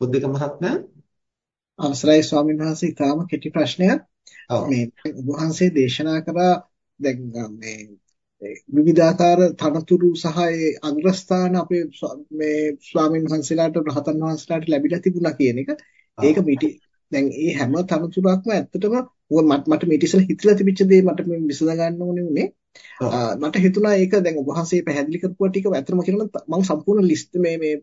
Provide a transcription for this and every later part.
බුද්ධික මහත්මයා අවසරයි ස්වාමීන් වහන්සේ ඊටාම කෙටි ප්‍රශ්නයක්. මේ වහන්සේ දේශනා කරා දැන් මේ විවිධාකාර තනතුරු සහ ඒ අග්‍රස්ථාන අපේ මේ ස්වාමීන් වහන්සේලාට රහතන් වහන්සේලාට ලැබිලා තිබුණා කියන එක. ඒක මිටි දැන් මේ හැම තනතුරක්ම ඇත්තටම මට මට මේ ඉතිසල හිතලා තිබිච්ච දේ මට විසඳ ගන්න ඕනේ උනේ. මට හිතුණා ඒක දැන් ඔබ වහන්සේ පැහැදිලි කරපුවා ටික ඇත්තම කියනවා මම සම්පූර්ණ ලිස්ට් මේ මේ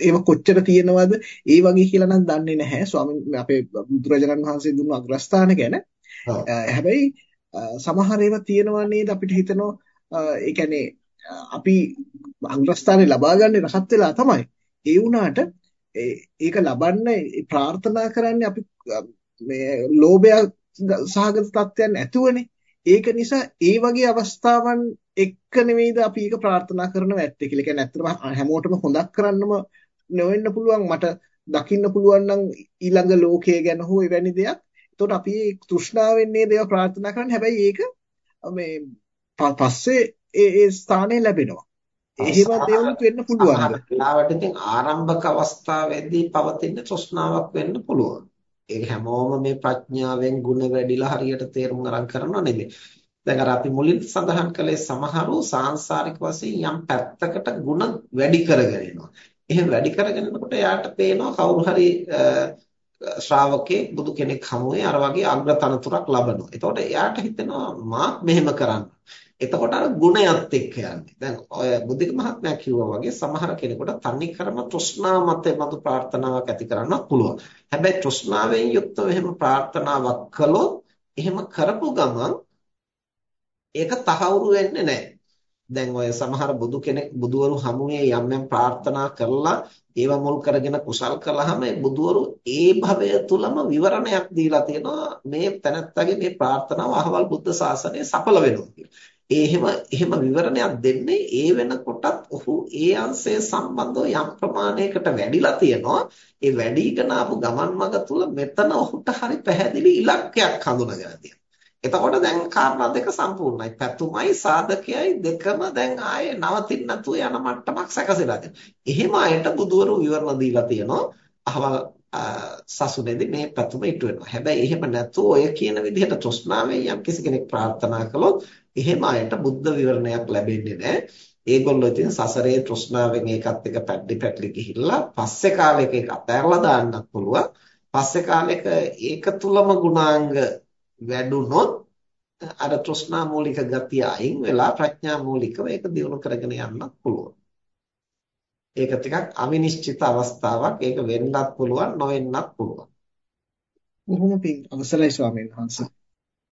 ඒව කොච්චර තියෙනවද ඒ වගේ කියලා නම් දන්නේ නැහැ ස්වාමීන් අපේ බුදුරජාණන් වහන්සේ දුන්නු අග්‍රස්ථාන ගැන. හැබැයි සමහර ඒවා තියෙනවා නේද අපිට හිතෙනවා ඒ කියන්නේ අපි අග්‍රස්ථානේ ලබා ගන්න රහත් වෙලා තමයි. ඒ වුණාට ඒක ලබන්න ප්‍රාර්ථනා කරන්නේ අපි මේ ලෝභය සහගත තත්ත්වයන් ඇතුවනේ. ඒක නිසා ඒ වගේ අවස්ථාවන් එක්ක නෙවෙයිද අපි ඒක ප්‍රාර්ථනා කරනව ඇත්තේ කියලා. කියන්නේ ඇත්තටම හැමෝටම හොඳක් කරන්නම නොවෙන්න පුළුවන් මට දකින්න පුළුවන් නම් ඊළඟ ලෝකය ගැන හෝ එවැනි දෙයක්. එතකොට අපි තෘෂ්ණාවෙන් නේද ඒවා ප්‍රාර්ථනා කරන්නේ. හැබැයි ඒක මේ පස්සේ ඒ ඒ ස්ථානේ ලැබෙනවා. එහෙම දේවලුත් වෙන්න පුළුවන්. සමහරවිට ඉතින් ආරම්භක අවස්ථාවේදී පවතින තෘෂ්ණාවක් වෙන්න පුළුවන්. ඒක හැමෝම මේ ප්‍රඥාවෙන් ಗುಣ වැඩිලා හරියට තේරුම් අරන් කරනව නෙමෙයි. දැන් අර අපි මුලින් සඳහන් කළේ සමහරු සාංශාරික වශයෙන් යම් පැත්තකට ಗುಣ වැඩි කරගෙන එනවා. එහෙම වැඩි කරගෙන යනකොට එයාට පේනවා කවුරු හරි ශ්‍රාවකේ බුදු කෙනෙක් හමුවේ අර වගේ අග්‍රතනතුරක් ලබනවා. එතකොට එයාට හිතෙනවා මාත් මෙහෙම කරන්න. එතකොට අර ගුණයත් එක්ක යන්නේ. දැන් ඔය බුද්ධික මහත්මයා කිව්වා වගේ සමහර කෙනෙකුට තනි කරම තෘෂ්ණා මතේ මතු ප්‍රාර්ථනාවක් ඇති කරන්නත් පුළුවන්. හැබැයි තෘෂ්ණාවෙන් යුක්තව එහෙම ප්‍රාර්ථනාවක් කළොත් එහෙම කරපු ගමන් ඒක තහවුරු වෙන්නේ නැහැ. දැන් ඔය සමහර බුදු කෙනෙක් බුදවරු හමුවේ යම් යම් ප්‍රාර්ථනා කරලා ඒව මුල් කරගෙන කුසල් කළාම ඒ බුදවරු ඒ භවය තුලම විවරණයක් දීලා තියෙනවා මේ තැනත්තගේ මේ ප්‍රාර්ථනාව අහවල් බුද්ධ ශාසනය සඵල වෙනවා කියලා. ඒ එහෙම එහෙම විවරණයක් දෙන්නේ ඒ වෙනකොටත් ඔහු ඒ අංශය සම්බන්ධව යම් ප්‍රමාණයකට වැඩිලා තියෙනවා. ඒ වැඩිගෙන ආපු ගමන් මඟ තුල මෙතන ඔහුට හරි පැහැදිලි ඉලක්කයක් හඳුනාගෙන තියෙනවා. එතකොට දැන් කාරණා දෙක සම්පූර්ණයි. පැතුමයි සාධකයයි දෙකම දැන් ආයේ නවතින්න නැතුව යන මට්ටමක් සැකසෙලා තියෙනවා. එහෙම අයට බුදුවරු විවරණ දීලා තියෙනවා. අහවල් සසුනේදී මේ පැතුම ඉටු වෙනවා. හැබැයි එහෙම නැතුව ඔය කියන විදිහට තෘෂ්ණාවෙන් යම් කිසි කෙනෙක් ප්‍රාර්ථනා කළොත් එහෙම අයට බුද්ධ විවරණයක් ලැබෙන්නේ නැහැ. ඒගොල්ලෝ ඉතින් සසරේ තෘෂ්ණාවෙන් ඒකත් එක්ක පැටලි පැටලි ගිහිල්ලා පස්සේ කාලෙක ඒක අතහැරලා දාන්නත් පුළුවන්. පස්සේ කාලෙක ඒක තුලම ගුණාංග වැඩුණොත් අර තෘෂ්ණා මූලික ගතිය අයින් වෙලා ප්‍රඥා මූලිකව ඒක දියුණු කරගෙන යන්නත් පුළුවන්. ඒක ටිකක් අවිනිශ්චිත අවස්ථාවක්. ඒක වෙන්නත් පුළුවන්, නොවෙන්නත් පුළුවන්. බොහොම පිං අවසරයි ස්වාමීන් වහන්සේ.